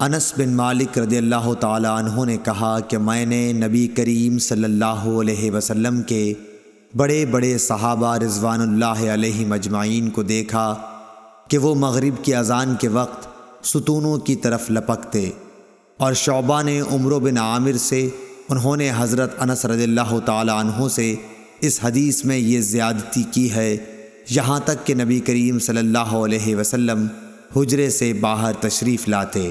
انس بن مالک رضی اللہ تعالیٰ عنہ نے کہا کہ میں نے نبی کریم صلی اللہ علیہ وسلم کے بڑے بڑے صحابہ رضوان اللہ علیہ مجمعین کو دیکھا کہ وہ مغرب کی اذان کے وقت ستونوں کی طرف لپکتے اور شعبہ نے عمر بن عامر سے، انہوں نے حضرت انس رضی اللہ تعالیٰ عنہ سے اس حدیث میں یہ زیادتی کی ہے، یہاں تک کہ نبی کریم صلی اللہ علیہ وسلم حجرے سے باہر تشریف لاتے۔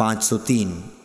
503